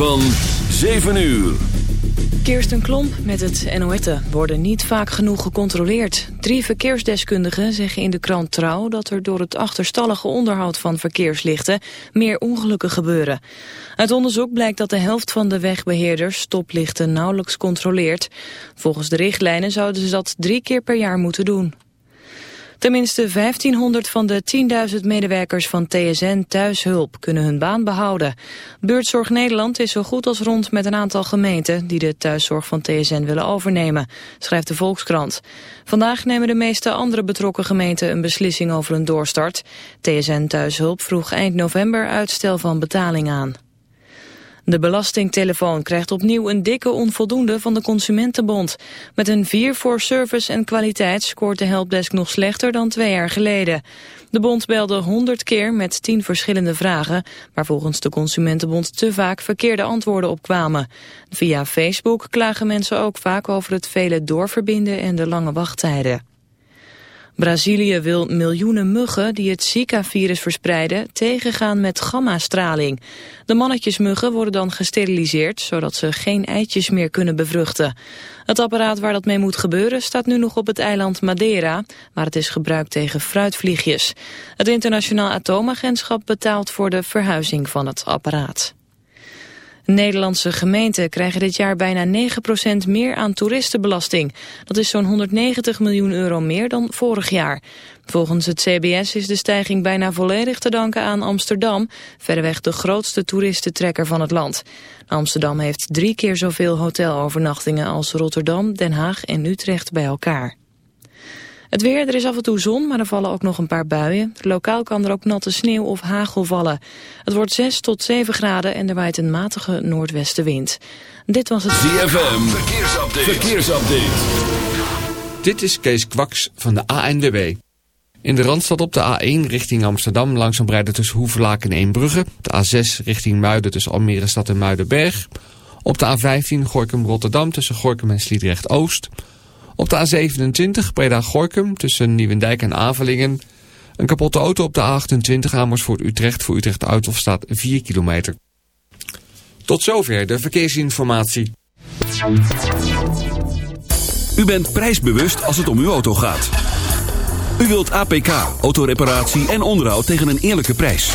Van 7 uur. Kirsten Klomp met het NOET worden niet vaak genoeg gecontroleerd. Drie verkeersdeskundigen zeggen in de krant Trouw... dat er door het achterstallige onderhoud van verkeerslichten... meer ongelukken gebeuren. Uit onderzoek blijkt dat de helft van de wegbeheerders... stoplichten nauwelijks controleert. Volgens de richtlijnen zouden ze dat drie keer per jaar moeten doen. Tenminste 1500 van de 10.000 medewerkers van TSN Thuishulp kunnen hun baan behouden. Buurtzorg Nederland is zo goed als rond met een aantal gemeenten die de thuiszorg van TSN willen overnemen, schrijft de Volkskrant. Vandaag nemen de meeste andere betrokken gemeenten een beslissing over een doorstart. TSN Thuishulp vroeg eind november uitstel van betaling aan. De belastingtelefoon krijgt opnieuw een dikke onvoldoende van de Consumentenbond. Met een 4 voor service en kwaliteit scoort de helpdesk nog slechter dan twee jaar geleden. De bond belde 100 keer met 10 verschillende vragen, waar volgens de Consumentenbond te vaak verkeerde antwoorden op kwamen. Via Facebook klagen mensen ook vaak over het vele doorverbinden en de lange wachttijden. Brazilië wil miljoenen muggen die het Zika-virus verspreiden tegengaan met gammastraling. De mannetjesmuggen worden dan gesteriliseerd, zodat ze geen eitjes meer kunnen bevruchten. Het apparaat waar dat mee moet gebeuren staat nu nog op het eiland Madeira, waar het is gebruikt tegen fruitvliegjes. Het internationaal atoomagentschap betaalt voor de verhuizing van het apparaat. Nederlandse gemeenten krijgen dit jaar bijna 9% meer aan toeristenbelasting. Dat is zo'n 190 miljoen euro meer dan vorig jaar. Volgens het CBS is de stijging bijna volledig te danken aan Amsterdam, verreweg de grootste toeristentrekker van het land. Amsterdam heeft drie keer zoveel hotelovernachtingen als Rotterdam, Den Haag en Utrecht bij elkaar. Het weer, er is af en toe zon, maar er vallen ook nog een paar buien. Lokaal kan er ook natte sneeuw of hagel vallen. Het wordt 6 tot 7 graden en er waait een matige noordwestenwind. Dit was het... ZFM, verkeersupdate. verkeersupdate. Dit is Kees Kwaks van de ANWB. In de Randstad op de A1 richting Amsterdam langzaam rijden tussen Hoevelaak en Eembrugge. De A6 richting Muiden tussen Almere Stad en Muidenberg. Op de A15 Gorkum-Rotterdam tussen Gorkum en Sliedrecht-Oost... Op de A27 Breda-Gorkum tussen Nieuwendijk en Avelingen. Een kapotte auto op de A28 Amersfoort Utrecht voor Utrecht Uithof staat 4 kilometer. Tot zover de verkeersinformatie. U bent prijsbewust als het om uw auto gaat. U wilt APK, autoreparatie en onderhoud tegen een eerlijke prijs.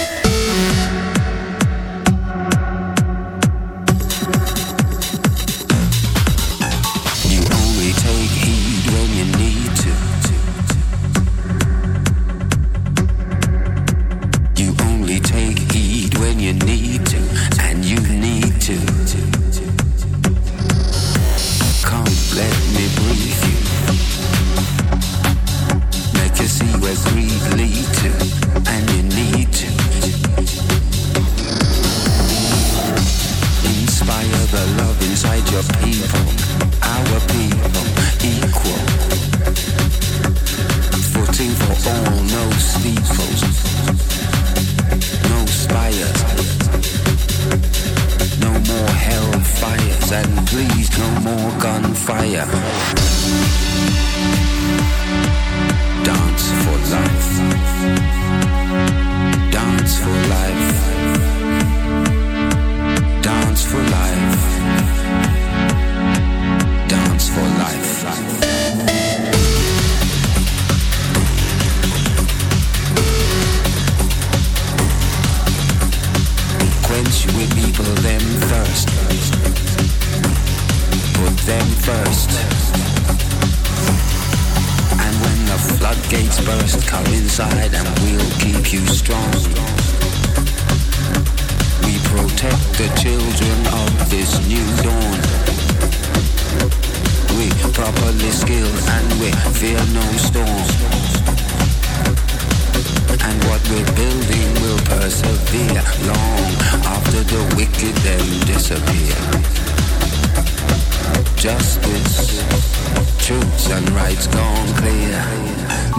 gone clear.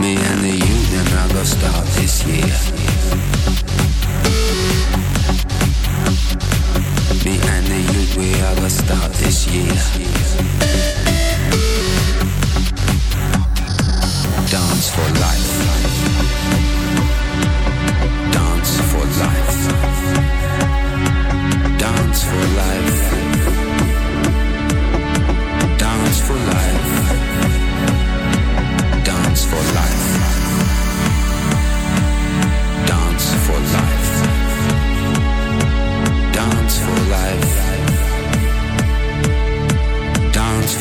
Me and the youth, and I go start this year. Me and the youth, we are gonna start this year. Dance for life. Dance for life. Dance for life.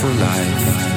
for life.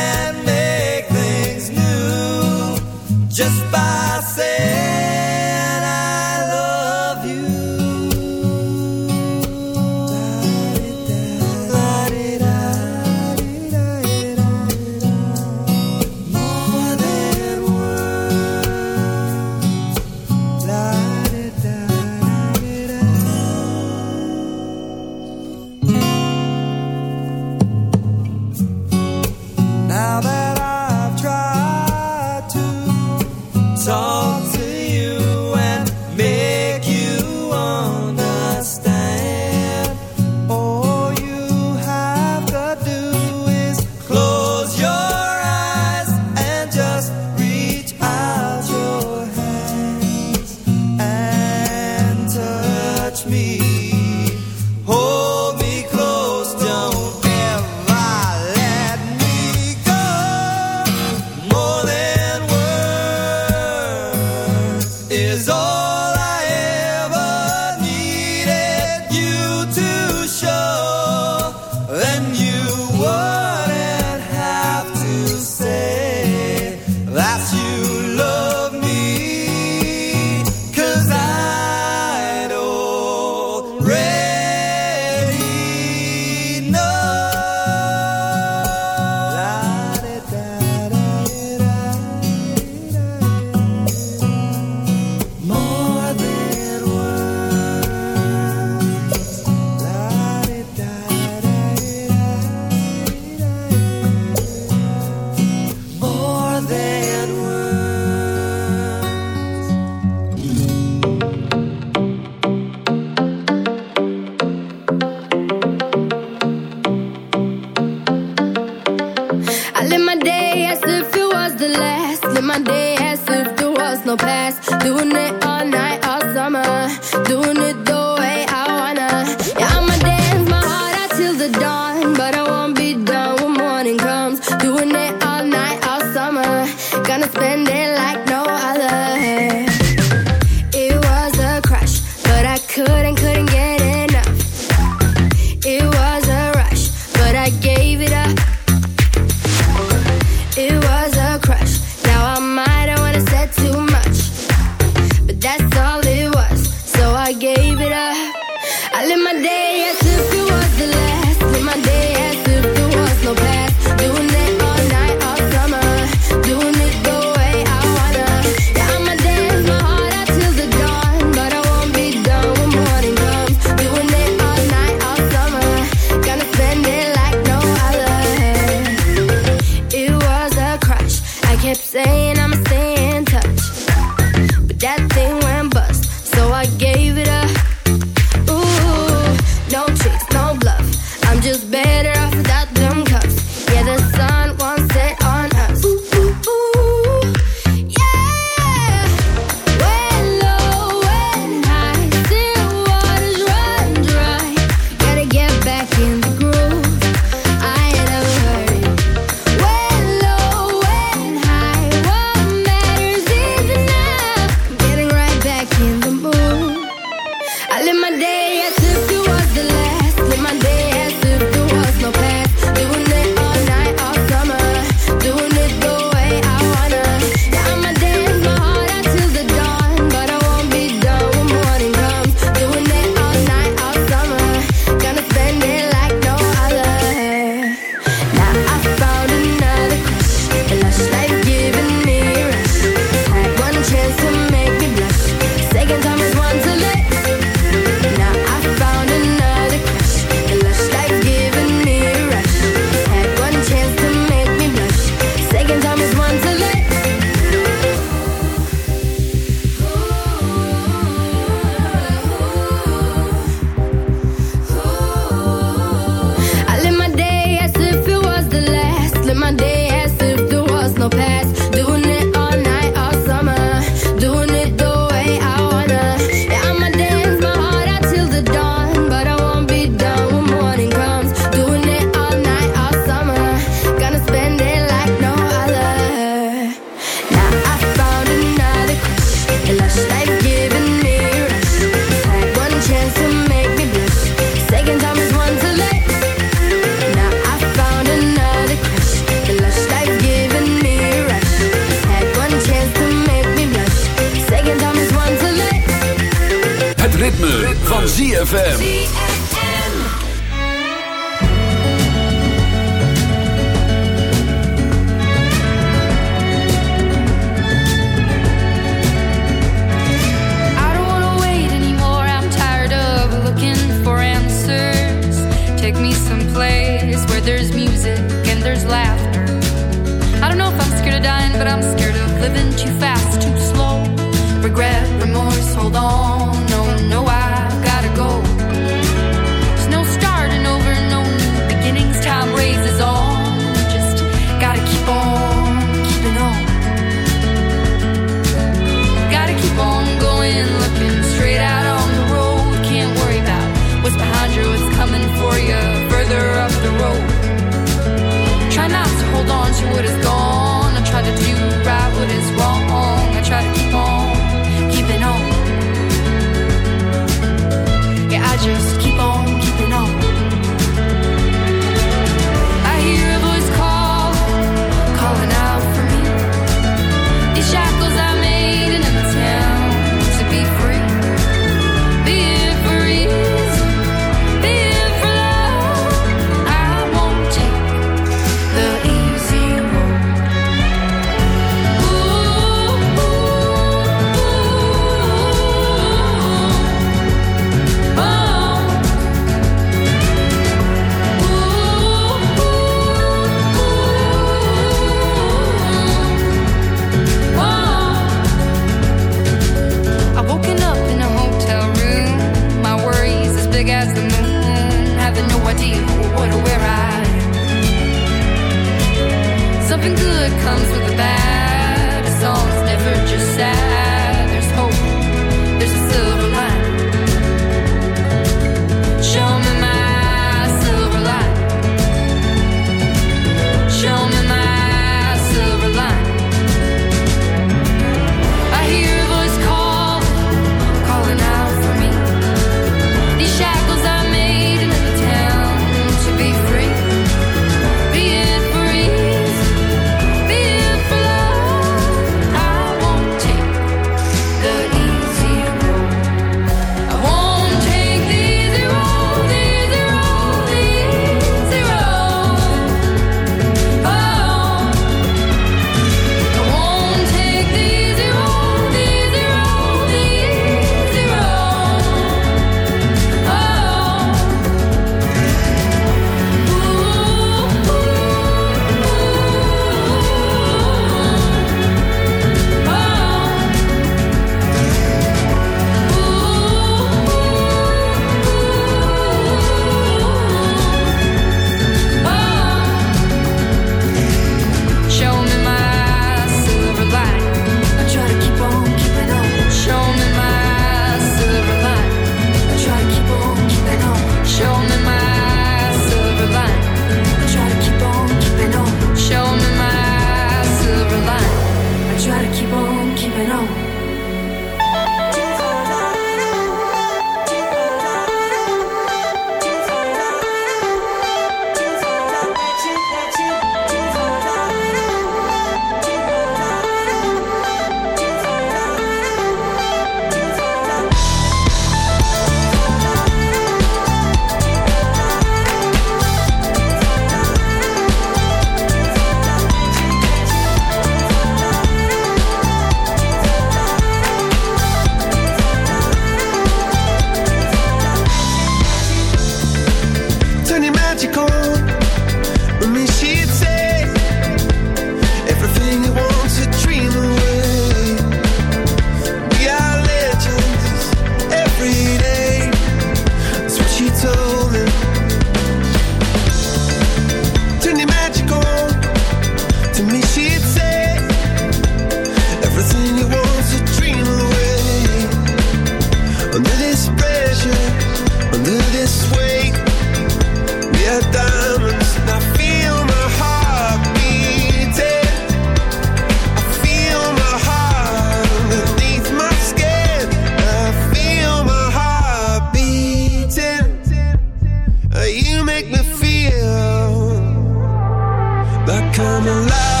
Come alive.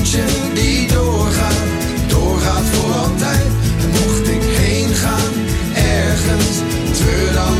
Die doorgaat, doorgaat voor altijd. Mocht ik heen gaan, ergens, treur dan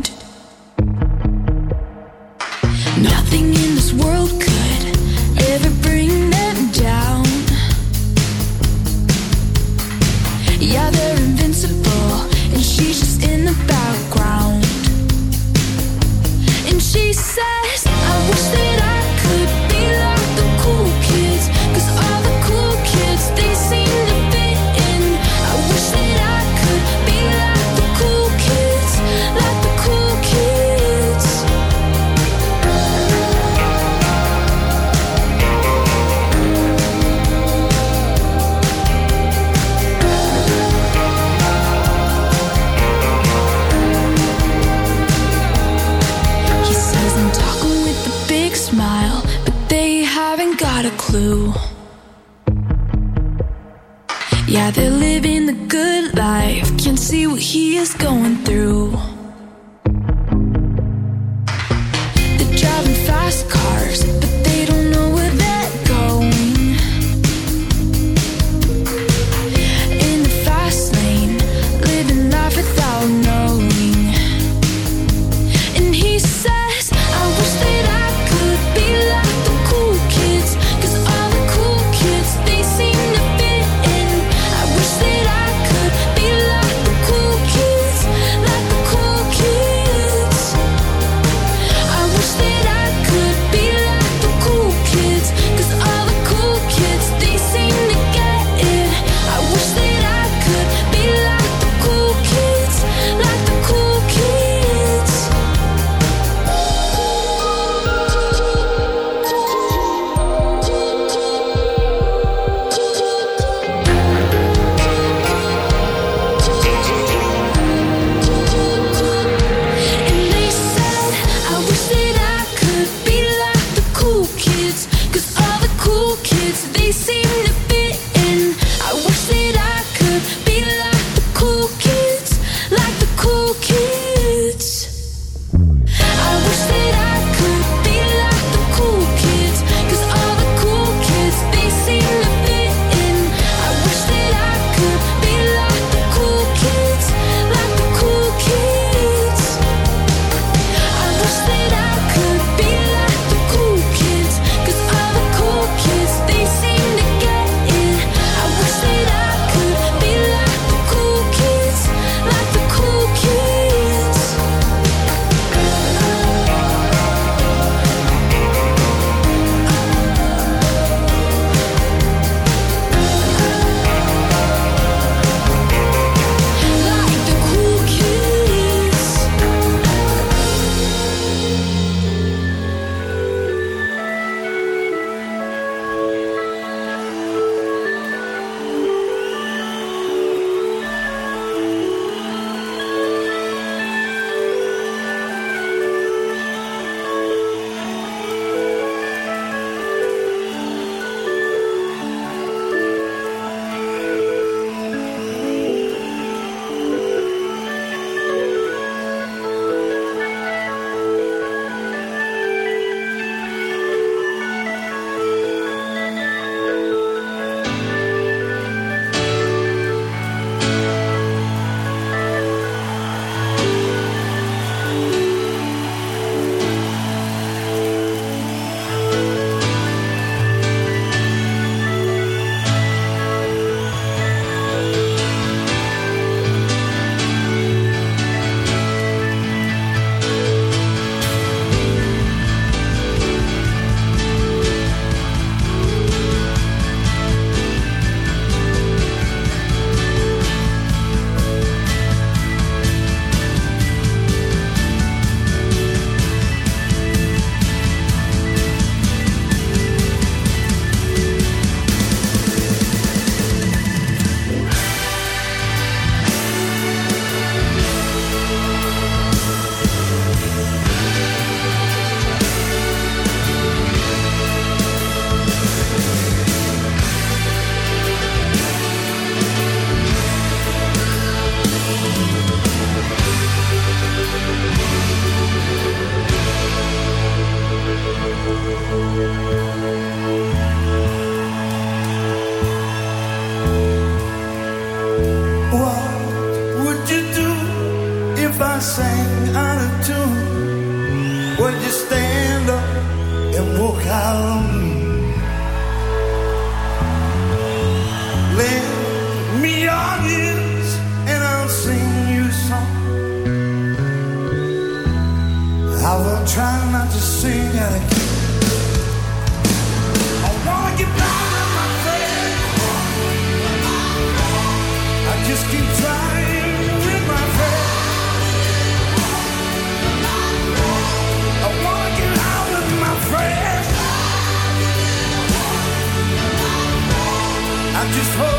just going through just hold.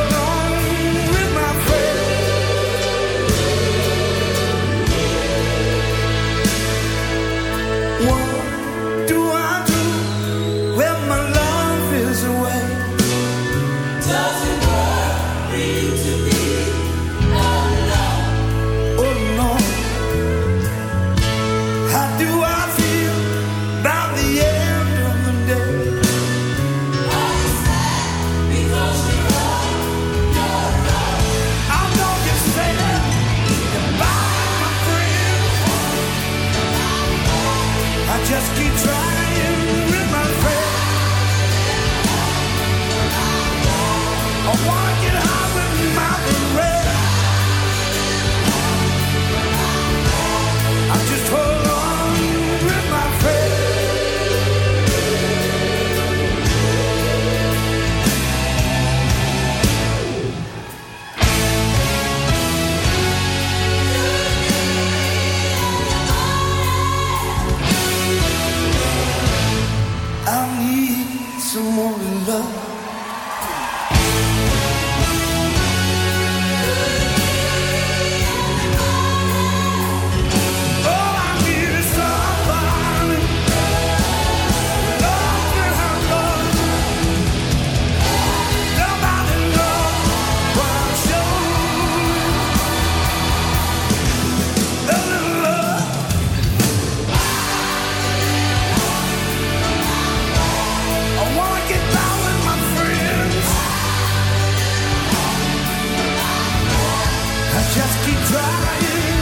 Keep trying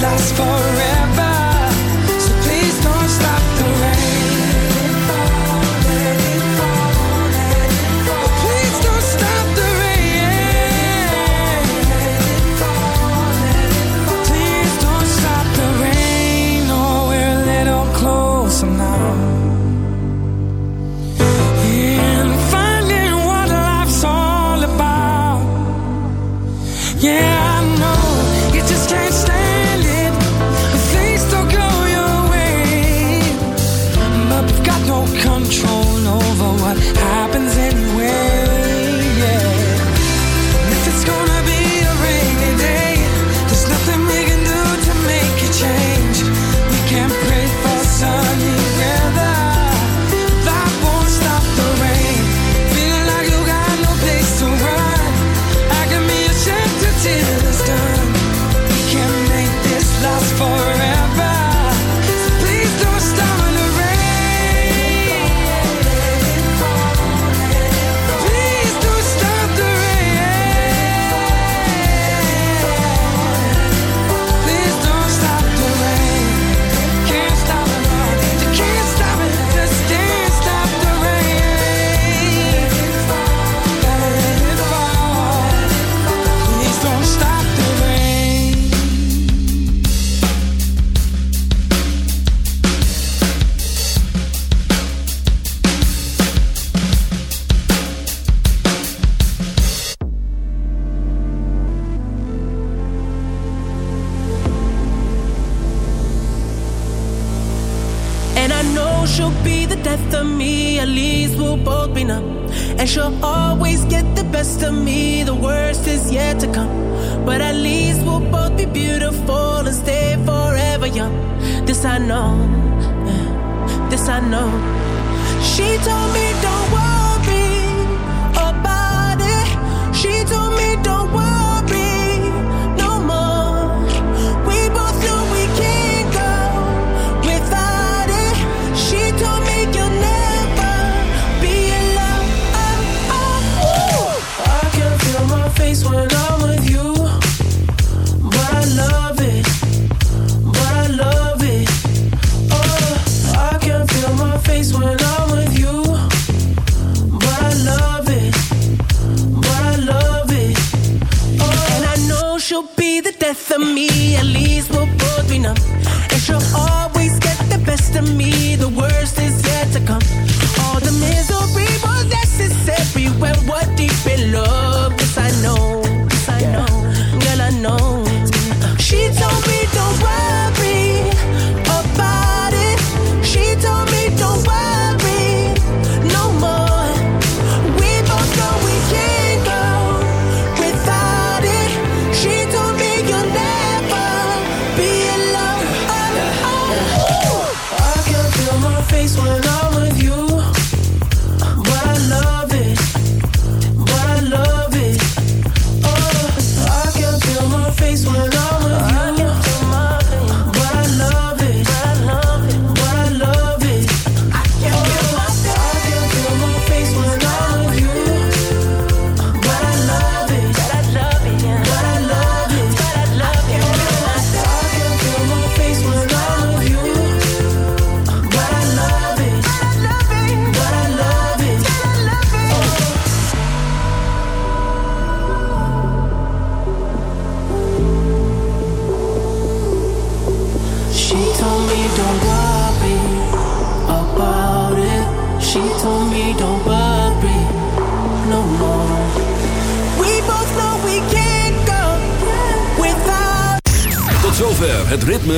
last forever.